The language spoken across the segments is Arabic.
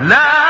now.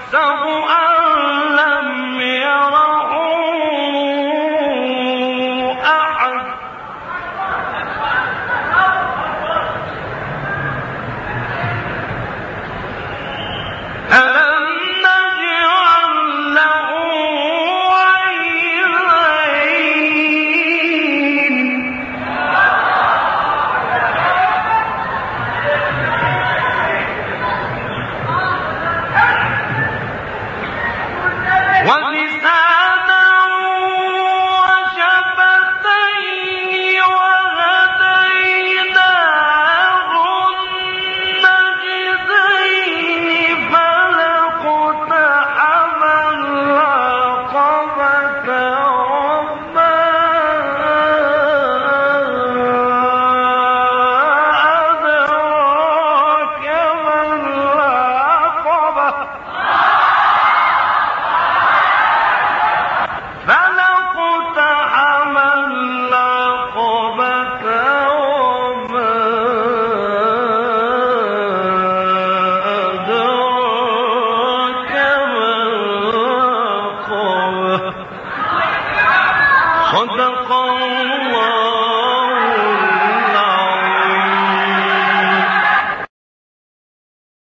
يحسب أن صدق الله